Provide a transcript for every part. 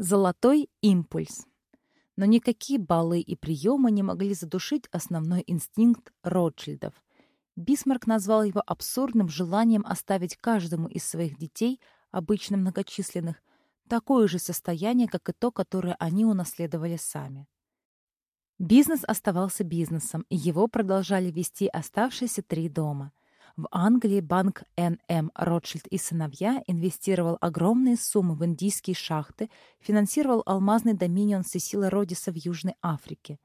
Золотой импульс. Но никакие балы и приемы не могли задушить основной инстинкт Ротшильдов. Бисмарк назвал его абсурдным желанием оставить каждому из своих детей, обычно многочисленных, такое же состояние, как и то, которое они унаследовали сами. Бизнес оставался бизнесом, и его продолжали вести оставшиеся три дома. В Англии банк Н.М. Ротшильд и сыновья инвестировал огромные суммы в индийские шахты, финансировал алмазный доминион Сесила Родиса в Южной Африке.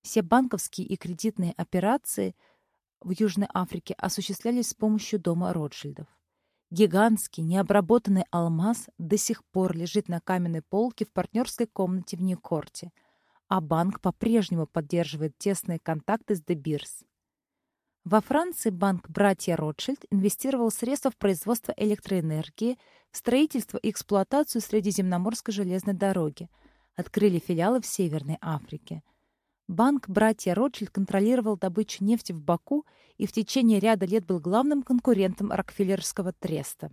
Все банковские и кредитные операции в Южной Африке осуществлялись с помощью дома Ротшильдов. Гигантский необработанный алмаз до сих пор лежит на каменной полке в партнерской комнате в Нью-Корте, а банк по-прежнему поддерживает тесные контакты с Дебирс. Во Франции банк «Братья Ротшильд» инвестировал средства в производство электроэнергии, в строительство и эксплуатацию Средиземноморской железной дороги, открыли филиалы в Северной Африке. Банк «Братья Ротшильд» контролировал добычу нефти в Баку и в течение ряда лет был главным конкурентом Рокфеллерского треста.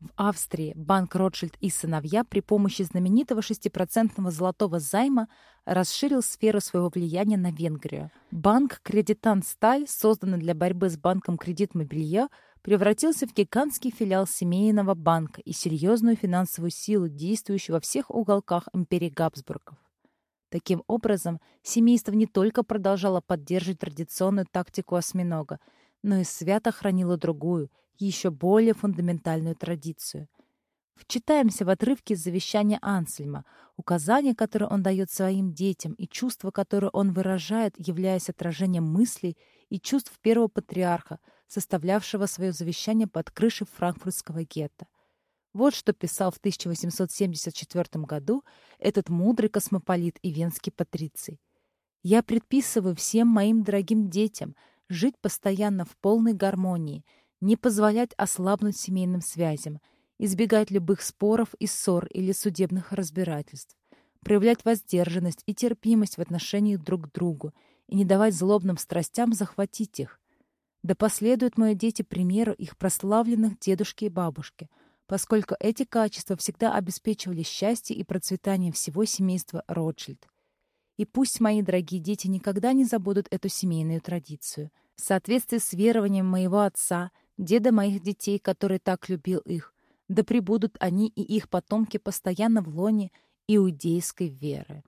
В Австрии банк Ротшильд и сыновья при помощи знаменитого 6% золотого займа расширил сферу своего влияния на Венгрию. Банк Кредитан Сталь, созданный для борьбы с банком Кредит Мобилье, превратился в гигантский филиал семейного банка и серьезную финансовую силу, действующую во всех уголках империи Габсбургов. Таким образом, семейство не только продолжало поддерживать традиционную тактику осьминога, но и свято хранило другую, еще более фундаментальную традицию. Вчитаемся в отрывки из завещания Ансельма, указания, которые он дает своим детям, и чувства, которые он выражает, являясь отражением мыслей и чувств первого патриарха, составлявшего свое завещание под крышей франкфуртского гетто. Вот что писал в 1874 году этот мудрый космополит и венский патриций. «Я предписываю всем моим дорогим детям жить постоянно в полной гармонии — не позволять ослабнуть семейным связям, избегать любых споров и ссор или судебных разбирательств, проявлять воздержанность и терпимость в отношении друг к другу и не давать злобным страстям захватить их. Да последуют мои дети примеру их прославленных дедушки и бабушки, поскольку эти качества всегда обеспечивали счастье и процветание всего семейства Ротшильд. И пусть мои дорогие дети никогда не забудут эту семейную традицию. В соответствии с верованием моего отца, деда моих детей, который так любил их, да пребудут они и их потомки постоянно в лоне иудейской веры.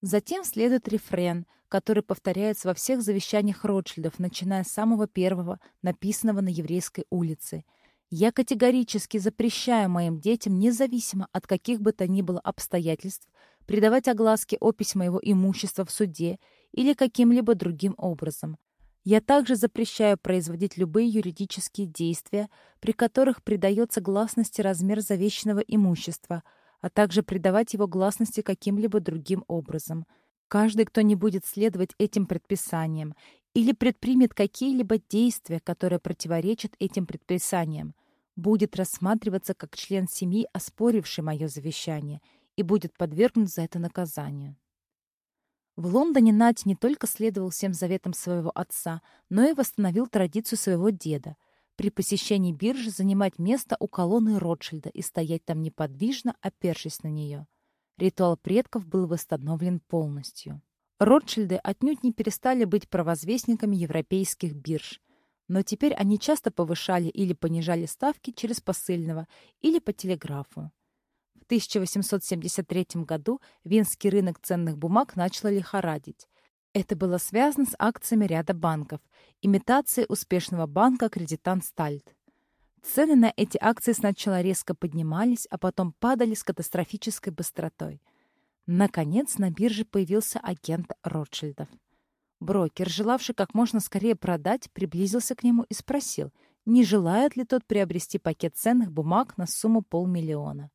Затем следует рефрен, который повторяется во всех завещаниях Ротшильдов, начиная с самого первого, написанного на еврейской улице. «Я категорически запрещаю моим детям, независимо от каких бы то ни было обстоятельств, придавать огласке опись моего имущества в суде или каким-либо другим образом, я также запрещаю производить любые юридические действия, при которых придается гласности размер завещанного имущества, а также придавать его гласности каким-либо другим образом. Каждый, кто не будет следовать этим предписаниям или предпримет какие-либо действия, которые противоречат этим предписаниям, будет рассматриваться как член семьи, оспоривший мое завещание, и будет подвергнут за это наказанию. В Лондоне Надь не только следовал всем заветам своего отца, но и восстановил традицию своего деда при посещении биржи занимать место у колонны Ротшильда и стоять там неподвижно, опершись на нее. Ритуал предков был восстановлен полностью. Ротшильды отнюдь не перестали быть провозвестниками европейских бирж, но теперь они часто повышали или понижали ставки через посыльного или по телеграфу. В 1873 году венский рынок ценных бумаг начал лихорадить. Это было связано с акциями ряда банков, имитацией успешного банка «Кредитан Стальт». Цены на эти акции сначала резко поднимались, а потом падали с катастрофической быстротой. Наконец на бирже появился агент Ротшильдов. Брокер, желавший как можно скорее продать, приблизился к нему и спросил, не желает ли тот приобрести пакет ценных бумаг на сумму полмиллиона.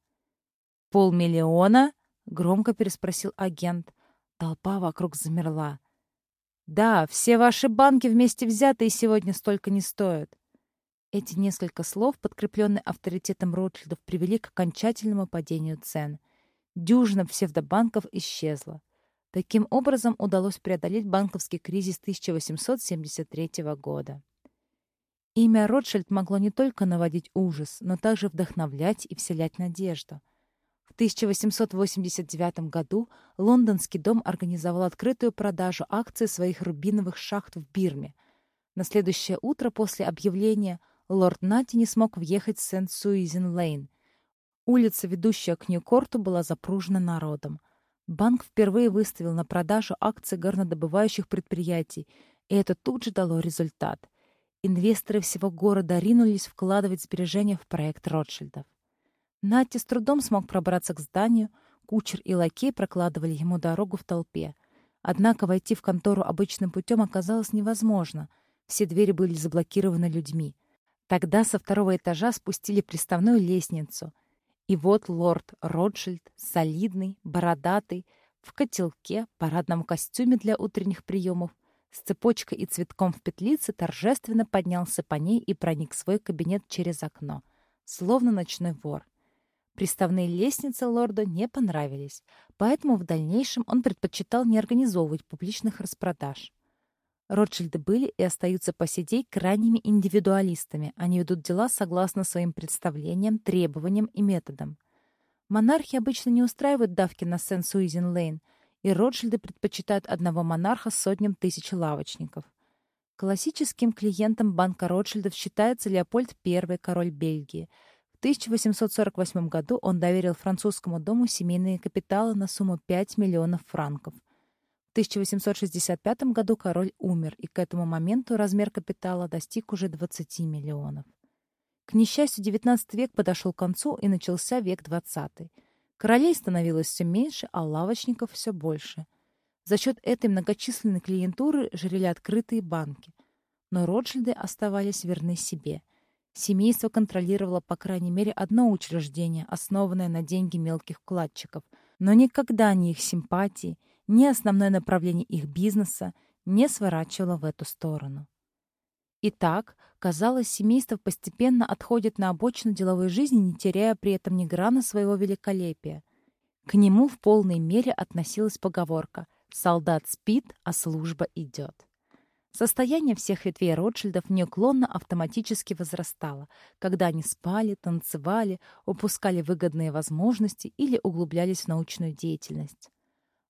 «Полмиллиона?» — громко переспросил агент. Толпа вокруг замерла. «Да, все ваши банки вместе взятые сегодня столько не стоят». Эти несколько слов, подкрепленные авторитетом Ротшильдов, привели к окончательному падению цен. Дюжина псевдобанков исчезла. Таким образом удалось преодолеть банковский кризис 1873 года. Имя Ротшильд могло не только наводить ужас, но также вдохновлять и вселять надежду. 1889 году лондонский дом организовал открытую продажу акций своих рубиновых шахт в Бирме. На следующее утро после объявления лорд Нати не смог въехать в Сент-Суизен-Лейн. Улица, ведущая к Нью-Корту, была запружена народом. Банк впервые выставил на продажу акции горнодобывающих предприятий, и это тут же дало результат. Инвесторы всего города ринулись вкладывать сбережения в проект Ротшильдов. Натти с трудом смог пробраться к зданию, кучер и лакей прокладывали ему дорогу в толпе. Однако войти в контору обычным путем оказалось невозможно. Все двери были заблокированы людьми. Тогда со второго этажа спустили приставную лестницу. И вот лорд Ротшильд, солидный, бородатый, в котелке, парадном костюме для утренних приемов, с цепочкой и цветком в петлице торжественно поднялся по ней и проник в свой кабинет через окно, словно ночной вор. Приставные лестницы лорду не понравились, поэтому в дальнейшем он предпочитал не организовывать публичных распродаж. Ротшильды были и остаются по сей день крайними индивидуалистами. Они ведут дела согласно своим представлениям, требованиям и методам. Монархи обычно не устраивают давки на Сен-Суизен-Лейн, и Ротшильды предпочитают одного монарха сотням тысяч лавочников. Классическим клиентом банка Ротшильдов считается Леопольд I, король Бельгии – в 1848 году он доверил французскому дому семейные капиталы на сумму 5 миллионов франков. В 1865 году король умер, и к этому моменту размер капитала достиг уже 20 миллионов. К несчастью, XIX век подошел к концу, и начался век XX. Королей становилось все меньше, а лавочников все больше. За счет этой многочисленной клиентуры жрели открытые банки. Но Ротшильды оставались верны себе – Семейство контролировало по крайней мере одно учреждение, основанное на деньги мелких вкладчиков, но никогда ни их симпатии, ни основное направление их бизнеса не сворачивало в эту сторону. Итак, казалось, семейство постепенно отходит на обочину деловой жизни, не теряя при этом ни грана своего великолепия. К нему в полной мере относилась поговорка «Солдат спит, а служба идет». Состояние всех ветвей Ротшильдов неуклонно автоматически возрастало, когда они спали, танцевали, упускали выгодные возможности или углублялись в научную деятельность.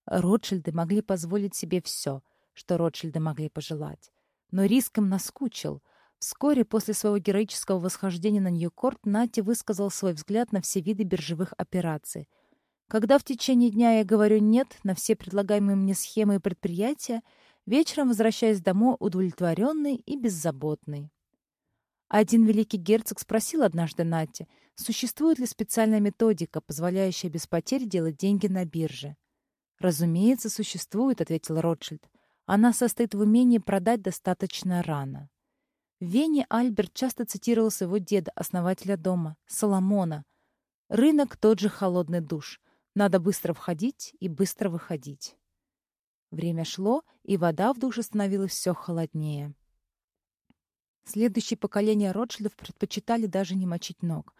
Ротшильды могли позволить себе все, что Ротшильды могли пожелать. Но риск им наскучил. Вскоре после своего героического восхождения на Ньюкорт Нати высказал свой взгляд на все виды биржевых операций. Когда в течение дня я говорю «нет» на все предлагаемые мне схемы и предприятия, вечером возвращаясь домой удовлетворенный и беззаботный. Один великий герцог спросил однажды Нати, существует ли специальная методика, позволяющая без потерь делать деньги на бирже. «Разумеется, существует», — ответил Ротшильд. «Она состоит в умении продать достаточно рано». В Вене Альберт часто цитировал своего деда, основателя дома, Соломона. «Рынок — тот же холодный душ. Надо быстро входить и быстро выходить». Время шло, и вода в душе становилась все холоднее. Следующие поколения Ротшильдов предпочитали даже не мочить ног.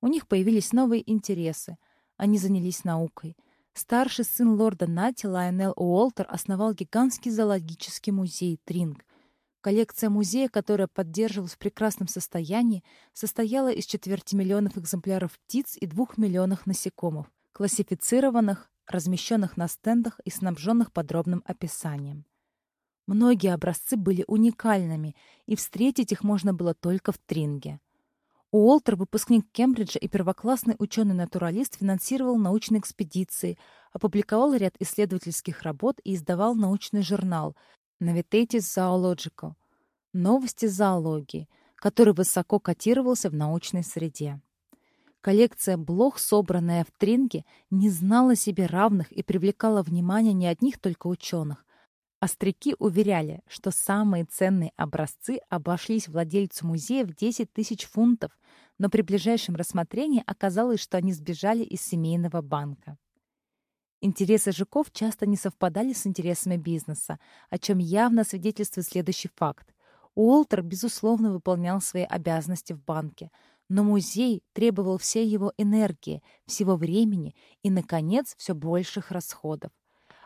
У них появились новые интересы. Они занялись наукой. Старший сын лорда Нати, Лайонел Уолтер, основал гигантский зоологический музей Тринг. Коллекция музея, которая поддерживалась в прекрасном состоянии, состояла из четверти миллионов экземпляров птиц и двух миллионов насекомых, классифицированных размещенных на стендах и снабженных подробным описанием. Многие образцы были уникальными, и встретить их можно было только в Тринге. Уолтер, выпускник Кембриджа и первоклассный ученый-натуралист, финансировал научные экспедиции, опубликовал ряд исследовательских работ и издавал научный журнал Novitatis Zoological — «Новости зоологии», который высоко котировался в научной среде. Коллекция блох, собранная в Тринге, не знала себе равных и привлекала внимание не одних только ученых. Остряки уверяли, что самые ценные образцы обошлись владельцу музея в 10 тысяч фунтов, но при ближайшем рассмотрении оказалось, что они сбежали из семейного банка. Интересы Жуков часто не совпадали с интересами бизнеса, о чем явно свидетельствует следующий факт. Уолтер, безусловно, выполнял свои обязанности в банке, но музей требовал всей его энергии, всего времени и, наконец, все больших расходов.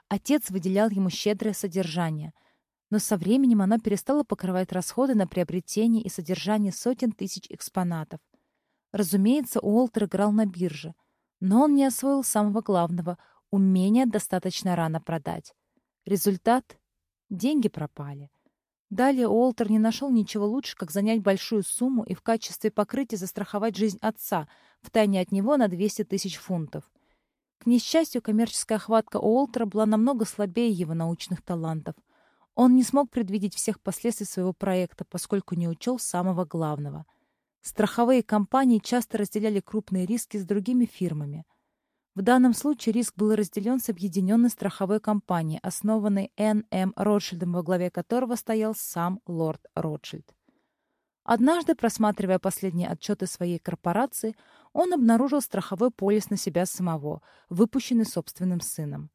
Отец выделял ему щедрое содержание, но со временем оно перестало покрывать расходы на приобретение и содержание сотен тысяч экспонатов. Разумеется, Уолтер играл на бирже, Но он не освоил самого главного — умения достаточно рано продать. Результат — деньги пропали. Далее Уолтер не нашел ничего лучше, как занять большую сумму и в качестве покрытия застраховать жизнь отца, втайне от него на 200 тысяч фунтов. К несчастью, коммерческая хватка Уолтера была намного слабее его научных талантов. Он не смог предвидеть всех последствий своего проекта, поскольку не учел самого главного. Страховые компании часто разделяли крупные риски с другими фирмами. В данном случае риск был разделен с объединенной страховой компанией, основанной Н.М. Ротшильдом, во главе которого стоял сам лорд Ротшильд. Однажды, просматривая последние отчеты своей корпорации, он обнаружил страховой полис на себя самого, выпущенный собственным сыном.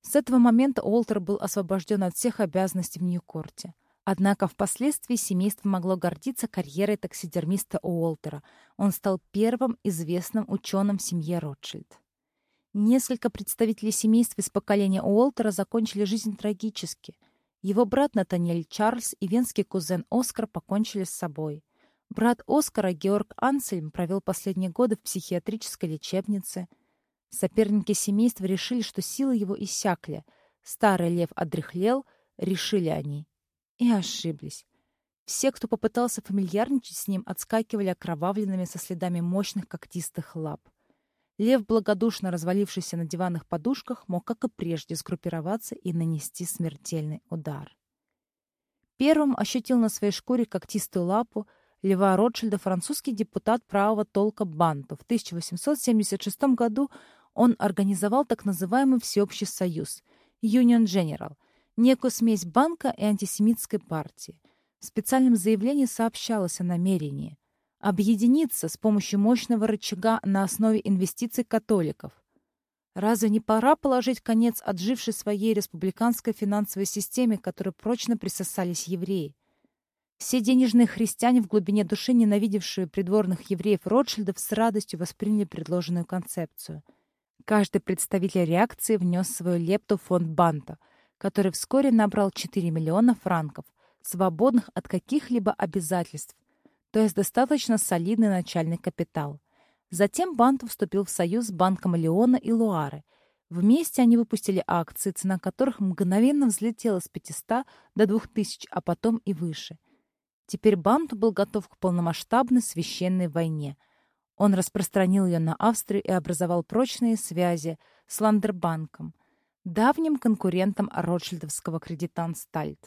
С этого момента Уолтер был освобожден от всех обязанностей в Нью-Корте. Однако впоследствии семейство могло гордиться карьерой таксидермиста Уолтера. Он стал первым известным ученым в семье Ротшильд. Несколько представителей семейства из поколения Уолтера закончили жизнь трагически. Его брат Натаниэль Чарльз и венский кузен Оскар покончили с собой. Брат Оскара, Георг Ансельм, провел последние годы в психиатрической лечебнице. Соперники семейства решили, что силы его иссякли. Старый лев одряхлел, решили они и ошиблись. Все, кто попытался фамильярничать с ним, отскакивали окровавленными со следами мощных когтистых лап. Лев, благодушно развалившийся на диванных подушках, мог, как и прежде, сгруппироваться и нанести смертельный удар. Первым ощутил на своей шкуре когтистую лапу Льва Ротшильда французский депутат правого толка Банту. В 1876 году он организовал так называемый Всеобщий союз – Union General – некую смесь банка и антисемитской партии. В специальном заявлении сообщалось о намерении объединиться с помощью мощного рычага на основе инвестиций католиков. Разве не пора положить конец отжившей своей республиканской финансовой системе, которой прочно присосались евреи? Все денежные христиане, в глубине души ненавидевшие придворных евреев Ротшильдов, с радостью восприняли предложенную концепцию. Каждый представитель реакции внес свою лепту в фонд Банта, который вскоре набрал 4 миллиона франков, свободных от каких-либо обязательств, то есть достаточно солидный начальный капитал. Затем Бант вступил в союз с Банком Леона и Луары. Вместе они выпустили акции, цена которых мгновенно взлетела с 500 до 2000, а потом и выше. Теперь Банту был готов к полномасштабной священной войне. Он распространил ее на Австрию и образовал прочные связи с Ландербанком – давним конкурентом ротшильдовского кредитан-Стальт.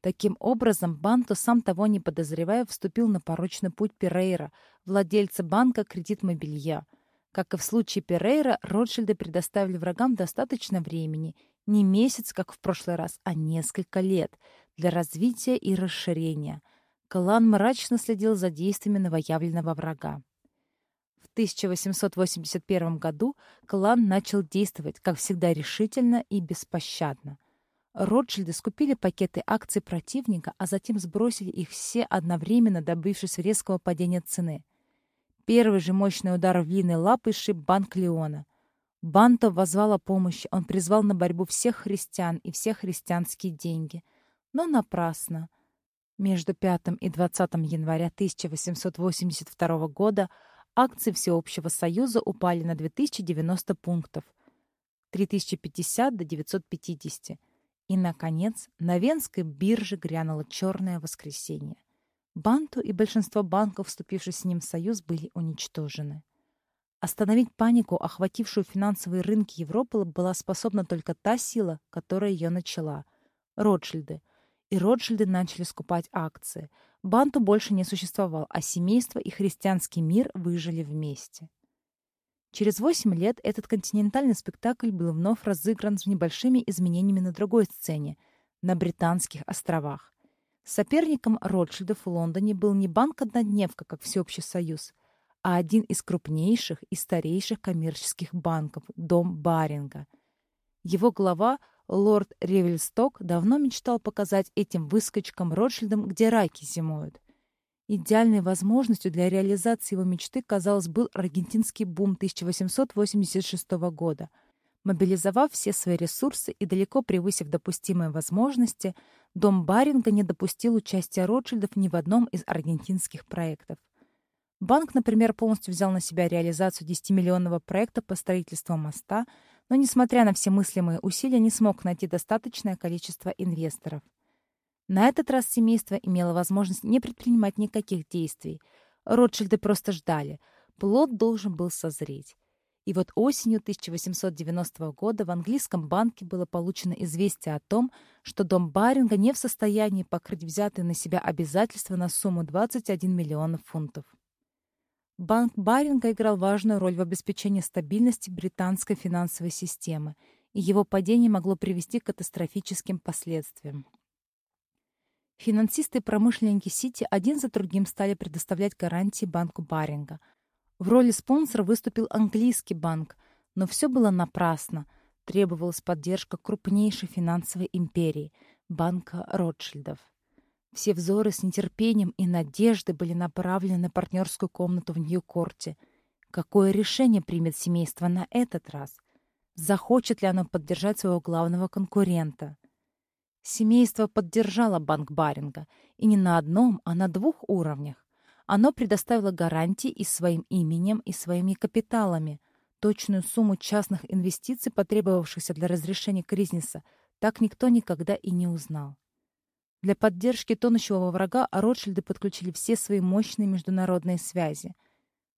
Таким образом, Банто, сам того не подозревая, вступил на порочный путь Перейра, владельца банка «Кредит Мобилья». Как и в случае Перейра, Ротшильды предоставили врагам достаточно времени, не месяц, как в прошлый раз, а несколько лет, для развития и расширения. Клан мрачно следил за действиями новоявленного врага. 1881 году клан начал действовать, как всегда, решительно и беспощадно. Ротшильды скупили пакеты акций противника, а затем сбросили их все одновременно, добившись резкого падения цены. Первый же мощный удар в длинной лапы шиб банк Леона. Банто возвал о помощи, он призвал на борьбу всех христиан и все христианские деньги. Но напрасно. Между 5 и 20 января 1882 года акции Всеобщего Союза упали на 2090 пунктов, 3050 до 950. И, наконец, на Венской бирже грянуло черное воскресенье. Банту и большинство банков, вступивших с ним в союз, были уничтожены. Остановить панику, охватившую финансовые рынки Европы, была способна только та сила, которая ее начала — Ротшильды. И Ротшильды начали скупать акции — Банту больше не существовал, а семейство и христианский мир выжили вместе. Через восемь лет этот континентальный спектакль был вновь разыгран с небольшими изменениями на другой сцене, на Британских островах. Соперником Ротшильдов в Лондоне был не банк-однодневка, как Всеобщий союз, а один из крупнейших и старейших коммерческих банков – Дом Баринга. Его глава Лорд Ревельсток давно мечтал показать этим выскочкам Ротшильдам, где раки зимуют. Идеальной возможностью для реализации его мечты, казалось, был аргентинский бум 1886 года. Мобилизовав все свои ресурсы и далеко превысив допустимые возможности, дом Баринга не допустил участия Ротшильдов ни в одном из аргентинских проектов. Банк, например, полностью взял на себя реализацию 10-миллионного проекта по строительству моста, но, несмотря на все мыслимые усилия, не смог найти достаточное количество инвесторов. На этот раз семейство имело возможность не предпринимать никаких действий. Ротшильды просто ждали. Плод должен был созреть. И вот осенью 1890 года в английском банке было получено известие о том, что дом Баринга не в состоянии покрыть взятые на себя обязательства на сумму 21 миллион фунтов. Банк Баринга играл важную роль в обеспечении стабильности британской финансовой системы, и его падение могло привести к катастрофическим последствиям. Финансисты и промышленники Сити один за другим стали предоставлять гарантии банку Баринга. В роли спонсора выступил английский банк, но все было напрасно. Требовалась поддержка крупнейшей финансовой империи – банка Ротшильдов. Все взоры с нетерпением и надеждой были направлены на партнерскую комнату в Нью-Корте. Какое решение примет семейство на этот раз? Захочет ли оно поддержать своего главного конкурента? Семейство поддержало банк Баринга, и не на одном, а на двух уровнях. Оно предоставило гарантии и своим именем, и своими капиталами. Точную сумму частных инвестиций, потребовавшихся для разрешения кризиса, так никто никогда и не узнал. Для поддержки тонущего врага Ротшильды подключили все свои мощные международные связи.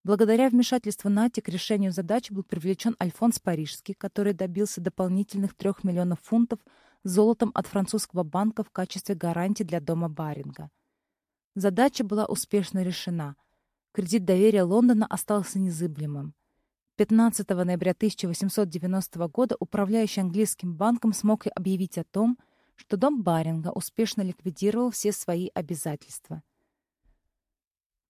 Благодаря вмешательству Нати к решению задачи был привлечен Альфонс Парижский, который добился дополнительных трех миллионов фунтов золотом от французского банка в качестве гарантии для дома Баринга. Задача была успешно решена. Кредит доверия Лондона остался незыблемым. 15 ноября 1890 года управляющий английским банком смог объявить о том, что что дом Баринга успешно ликвидировал все свои обязательства.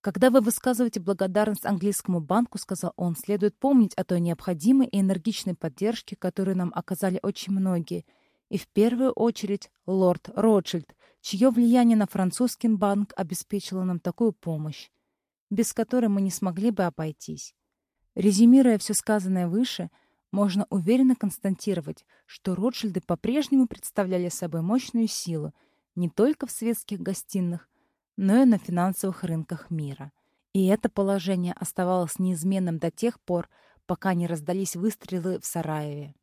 «Когда вы высказываете благодарность английскому банку, — сказал он, — следует помнить о той необходимой и энергичной поддержке, которую нам оказали очень многие, и в первую очередь лорд Ротшильд, чье влияние на французский банк обеспечило нам такую помощь, без которой мы не смогли бы обойтись. Резюмируя все сказанное выше — можно уверенно констатировать, что Ротшильды по-прежнему представляли собой мощную силу не только в светских гостиных, но и на финансовых рынках мира. И это положение оставалось неизменным до тех пор, пока не раздались выстрелы в Сараеве.